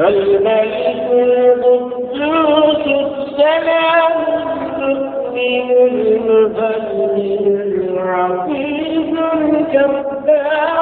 الملك القدوس السلام المؤمن المهيمن العزيز الجبار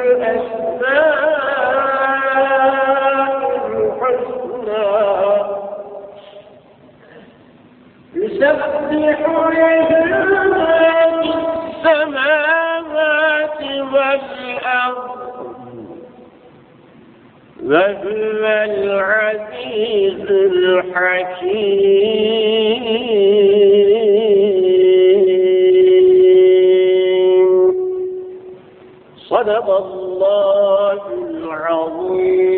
الأسماء الحسنى يسبح له السماوات والأرض وهو العزيز الحكيم. صدق الله العظيم.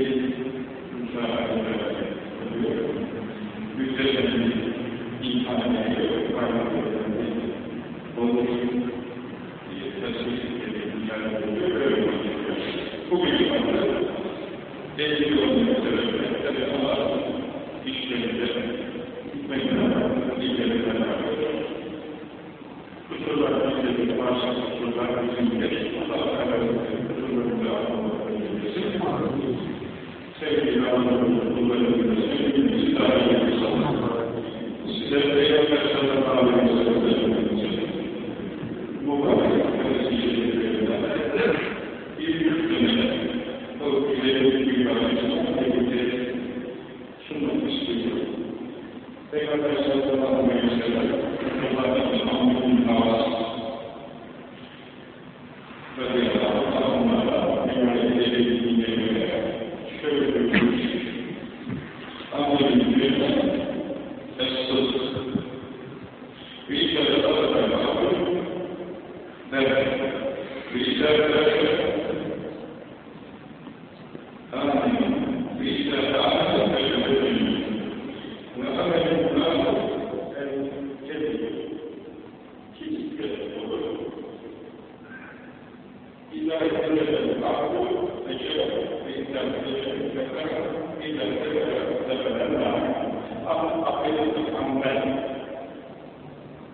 Peygamber sallallahu aleyhi ve sellem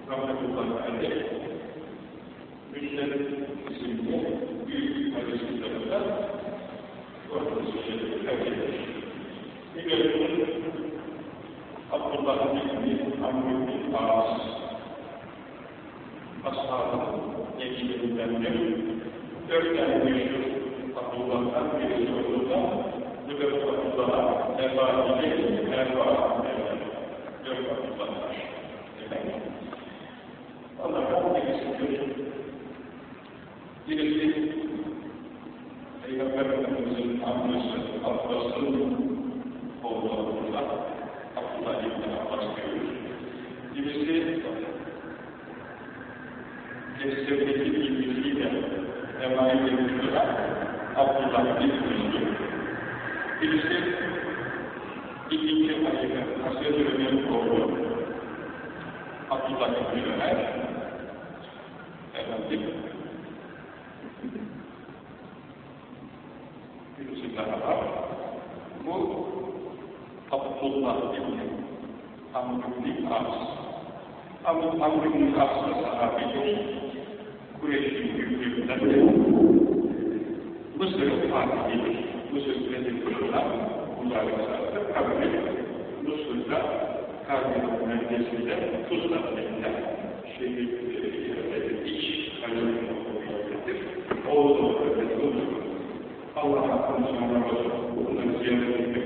rahmetullahi aleyh Mücdet isimli büyük hadis kitabında ortası şerifini tercih etmiş. Biliyorsunuz Abdullah bin Amr bin Aras ashabının gençlerinden biri dört tane meşhur Abdullah'tan birisi olduğunda bu dört Abdullah'a Eba'i'ye Eba'i'ye Muhammed'in Abdullah bin Birisi ikinci halife, Hazreti Ömer'in oğlu Abdullah bin Ömer Efendim Birisi daha var. Bu Abdullah bin Amr bin As Amr bin As'ın sahabeyi Kureyş'in büyüklüğünden de Mısır'ın fatihidir. Mısır Fetih Kurulu'na mücadelesinde kabul Mısır'da Karbin'in merkezinde Tuzla denilen şehir iç kalemi okuyacaktır. Oğlu öğretir. Allah hakkını sonra olsun. Bunları ziyaret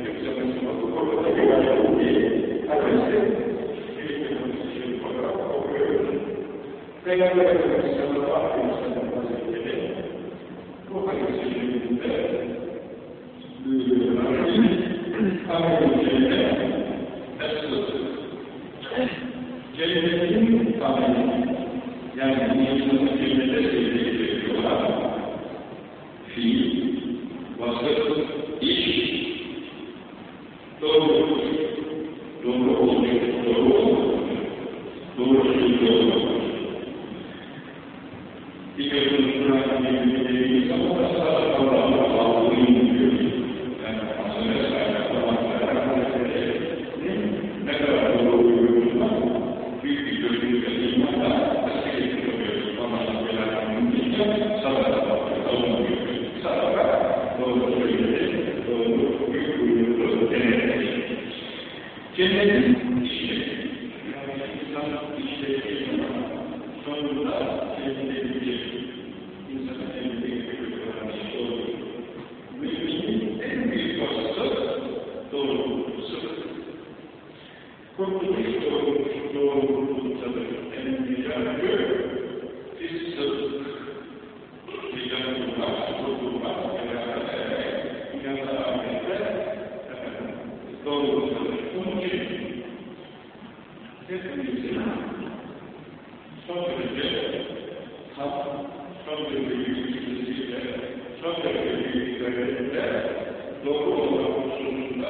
yükseliyle, son derece büyükleriyle doğru olan hususunda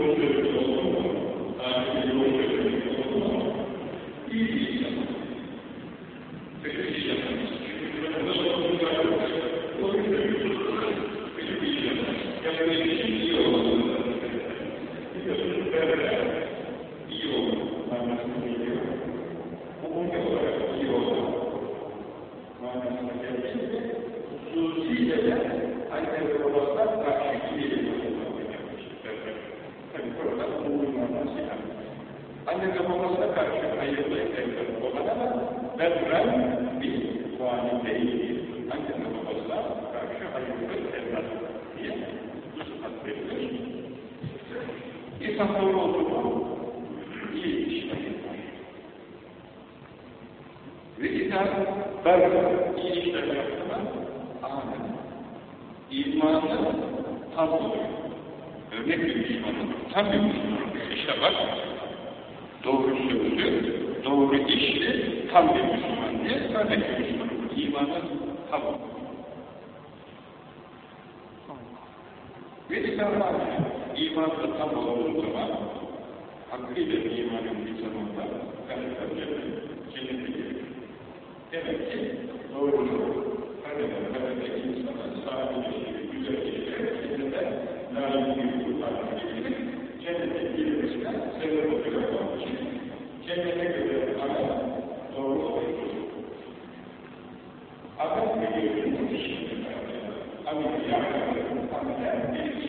Thank you. İnsan doğru oldu mu iyi yapar. Ve insan ben iyi işler yaptı mı amin. İmanı tam oluyor. Örnek bir Müslümanın, tam bir Müslümanın. İşte bak, doğru sözlü, doğru işli, tam bir Müslüman diye örnek bir Müslüman. İmanı tam oluyor. Velisalar imanı tam olduğu zaman hakkıyla imanın bir zamanda kalpler cennet, cennete girer. Demek ki doğruluğu kademe kademe insana sahibi güzel şeyler kendine layık bir kurtarma gelir. Cennete girmesine sebep oluyor onun için. Cennete göre amel doğru olur. Amel ve yönetim işini Amel yapmaları amel